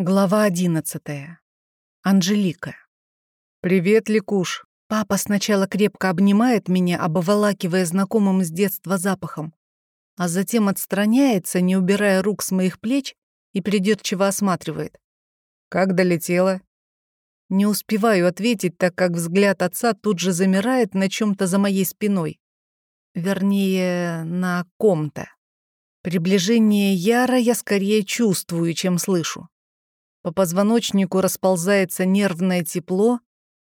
Глава одиннадцатая. Анжелика. «Привет, Ликуш». Папа сначала крепко обнимает меня, обволакивая знакомым с детства запахом, а затем отстраняется, не убирая рук с моих плеч, и придирчиво осматривает. «Как долетела?» Не успеваю ответить, так как взгляд отца тут же замирает на чем то за моей спиной. Вернее, на ком-то. Приближение Яра я скорее чувствую, чем слышу. По позвоночнику расползается нервное тепло,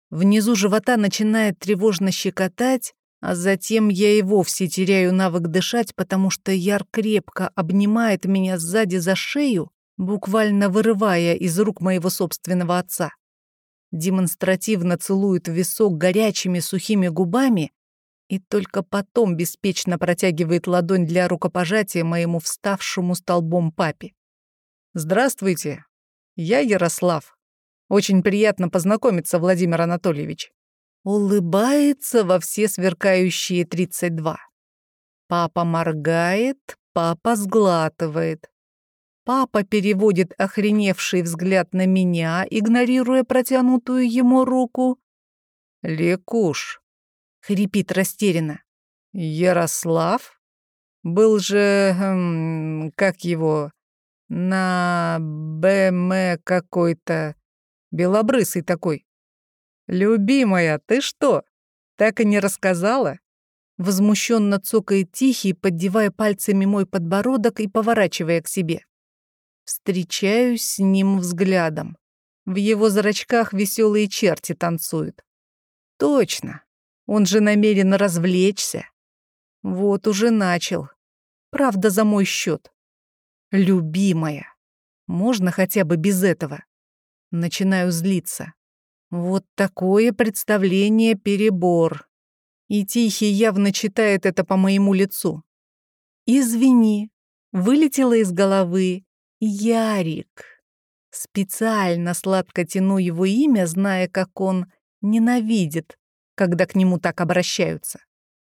внизу живота начинает тревожно щекотать, а затем я и вовсе теряю навык дышать, потому что Яр крепко обнимает меня сзади за шею, буквально вырывая из рук моего собственного отца. Демонстративно целует висок горячими сухими губами и только потом беспечно протягивает ладонь для рукопожатия моему вставшему столбом папе. «Здравствуйте, я Ярослав. Очень приятно познакомиться, Владимир Анатольевич. Улыбается во все сверкающие 32. Папа моргает, папа сглатывает. Папа переводит охреневший взгляд на меня, игнорируя протянутую ему руку. «Лекуш», — хрипит растерянно. «Ярослав? Был же... Эм, как его? На БМ какой-то. Белобрысый такой. «Любимая, ты что, так и не рассказала?» Возмущенно цокает Тихий, поддевая пальцами мой подбородок и поворачивая к себе. Встречаюсь с ним взглядом. В его зрачках веселые черти танцуют. Точно, он же намерен развлечься. Вот уже начал. Правда, за мой счет. Любимая. Можно хотя бы без этого? Начинаю злиться. Вот такое представление перебор. И Тихий явно читает это по моему лицу. «Извини, вылетело из головы. Ярик». Специально сладко тяну его имя, зная, как он ненавидит, когда к нему так обращаются.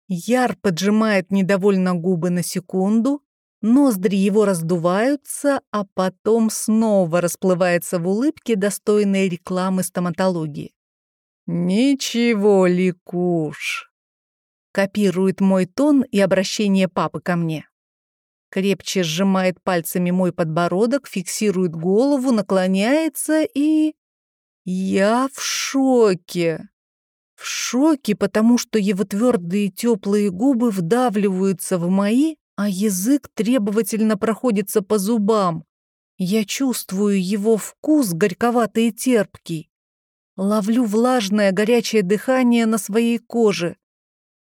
Яр поджимает недовольно губы на секунду, Ноздри его раздуваются, а потом снова расплывается в улыбке, достойной рекламы стоматологии. «Ничего, Ликуш!» Копирует мой тон и обращение папы ко мне. Крепче сжимает пальцами мой подбородок, фиксирует голову, наклоняется и... Я в шоке. В шоке, потому что его твердые теплые губы вдавливаются в мои, а язык требовательно проходится по зубам. Я чувствую его вкус горьковатый и терпкий. Ловлю влажное горячее дыхание на своей коже.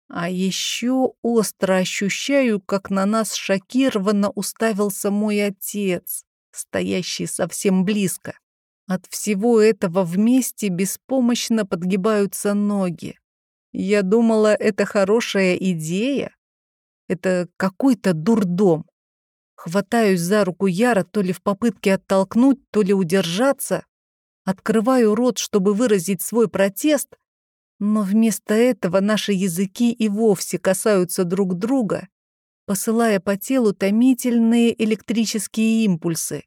А еще остро ощущаю, как на нас шокированно уставился мой отец, стоящий совсем близко. От всего этого вместе беспомощно подгибаются ноги. Я думала, это хорошая идея, это какой-то дурдом. Хватаюсь за руку Яра то ли в попытке оттолкнуть, то ли удержаться. Открываю рот, чтобы выразить свой протест, но вместо этого наши языки и вовсе касаются друг друга, посылая по телу томительные электрические импульсы.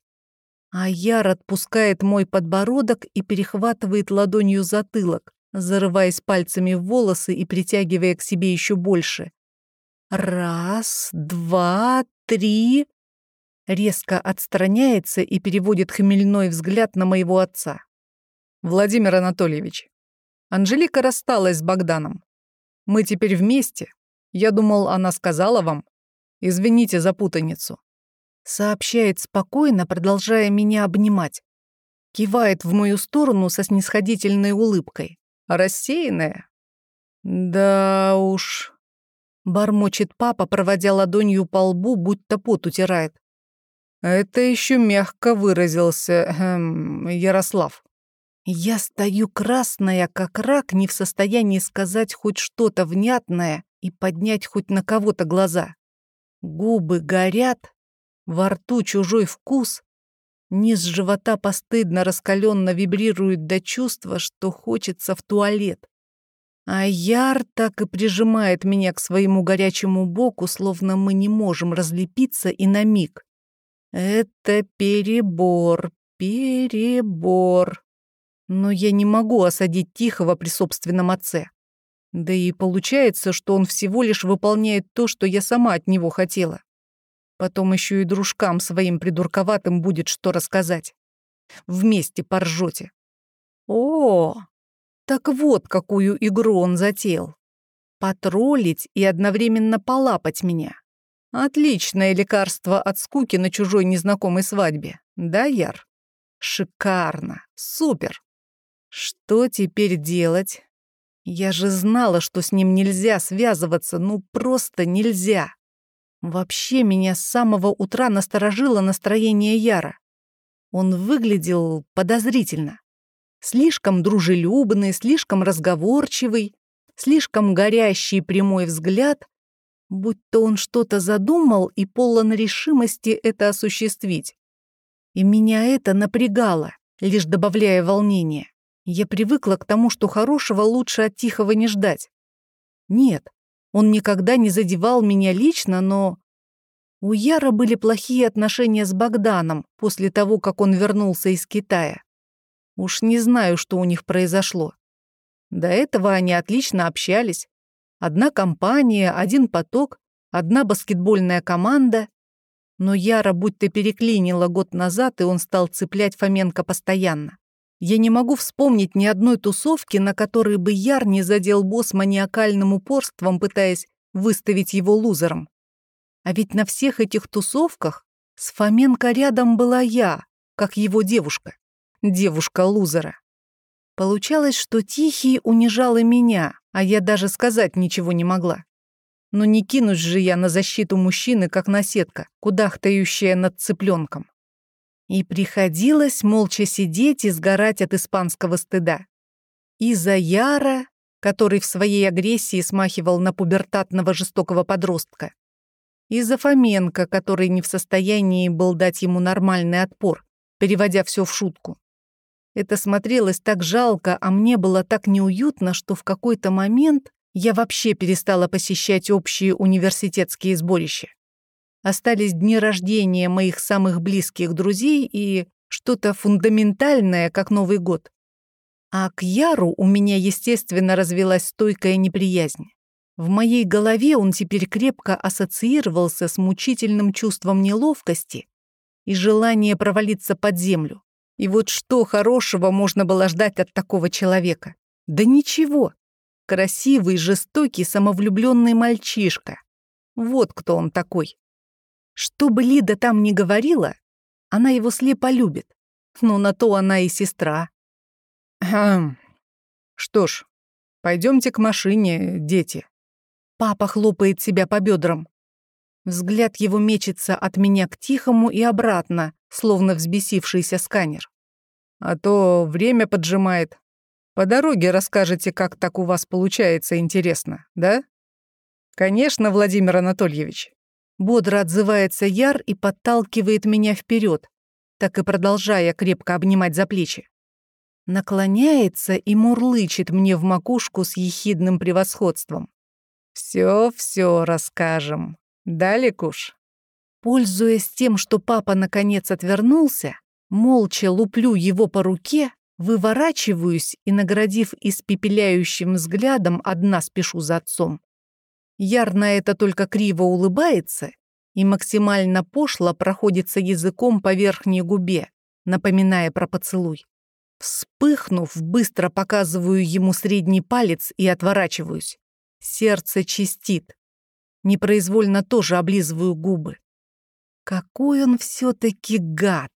А Яр отпускает мой подбородок и перехватывает ладонью затылок, зарываясь пальцами в волосы и притягивая к себе еще больше. Раз, два, три. Резко отстраняется и переводит хмельной взгляд на моего отца. Владимир Анатольевич, Анжелика рассталась с Богданом. Мы теперь вместе. Я думал, она сказала вам. Извините за путаницу. Сообщает спокойно, продолжая меня обнимать. Кивает в мою сторону со снисходительной улыбкой. Рассеянная? Да уж, Бормочет папа, проводя ладонью по лбу, будто пот утирает. Это еще мягко выразился, эм, Ярослав. Я стою красная, как рак, не в состоянии сказать хоть что-то внятное и поднять хоть на кого-то глаза. Губы горят, во рту чужой вкус, низ живота постыдно раскаленно вибрирует до чувства, что хочется в туалет. А Яр так и прижимает меня к своему горячему боку, словно мы не можем разлепиться и на миг. Это перебор, Перебор. Но я не могу осадить Тихого при собственном отце. Да и получается, что он всего лишь выполняет то, что я сама от него хотела. Потом еще и дружкам своим придурковатым будет что рассказать. Вместе поржете. О, так вот какую игру он затеял. Потроллить и одновременно полапать меня. Отличное лекарство от скуки на чужой незнакомой свадьбе. Да, Яр? Шикарно. Супер. Что теперь делать? Я же знала, что с ним нельзя связываться, ну просто нельзя. Вообще меня с самого утра насторожило настроение Яра. Он выглядел подозрительно. Слишком дружелюбный, слишком разговорчивый, слишком горящий прямой взгляд, будто он что-то задумал и полон решимости это осуществить. И меня это напрягало, лишь добавляя волнения. Я привыкла к тому, что хорошего лучше от Тихого не ждать. Нет, он никогда не задевал меня лично, но... У Яра были плохие отношения с Богданом после того, как он вернулся из Китая. Уж не знаю, что у них произошло. До этого они отлично общались. Одна компания, один поток, одна баскетбольная команда. Но Яра будто переклинила год назад, и он стал цеплять Фоменко постоянно. Я не могу вспомнить ни одной тусовки, на которой бы Яр не задел босс маниакальным упорством, пытаясь выставить его лузером. А ведь на всех этих тусовках с Фоменко рядом была я, как его девушка. Девушка-лузера. Получалось, что Тихий унижал и меня, а я даже сказать ничего не могла. Но не кинусь же я на защиту мужчины, как наседка, кудахтающая над цыпленком. И приходилось молча сидеть и сгорать от испанского стыда. И за Яра, который в своей агрессии смахивал на пубертатного жестокого подростка. И за Фоменко, который не в состоянии был дать ему нормальный отпор, переводя все в шутку. Это смотрелось так жалко, а мне было так неуютно, что в какой-то момент я вообще перестала посещать общие университетские сборища. Остались дни рождения моих самых близких друзей и что-то фундаментальное, как Новый год. А к Яру у меня, естественно, развелась стойкая неприязнь. В моей голове он теперь крепко ассоциировался с мучительным чувством неловкости и желание провалиться под землю. И вот что хорошего можно было ждать от такого человека? Да ничего. Красивый, жестокий, самовлюбленный мальчишка. Вот кто он такой. Что бы Лида там ни говорила, она его слепо любит. Но на то она и сестра. Хм. Что ж, пойдемте к машине, дети. Папа хлопает себя по бедрам. Взгляд его мечется от меня к Тихому и обратно, словно взбесившийся сканер. А то время поджимает. По дороге расскажете, как так у вас получается, интересно, да? Конечно, Владимир Анатольевич. Бодро отзывается Яр и подталкивает меня вперед, так и продолжая крепко обнимать за плечи. Наклоняется и мурлычет мне в макушку с ехидным превосходством. «Всё-всё расскажем. Да, Ликуш?» Пользуясь тем, что папа наконец отвернулся, молча луплю его по руке, выворачиваюсь и, наградив испепеляющим взглядом, одна спешу за отцом. Яр на это только криво улыбается и максимально пошло проходится языком по верхней губе, напоминая про поцелуй. Вспыхнув, быстро показываю ему средний палец и отворачиваюсь. Сердце чистит. Непроизвольно тоже облизываю губы. Какой он все-таки гад!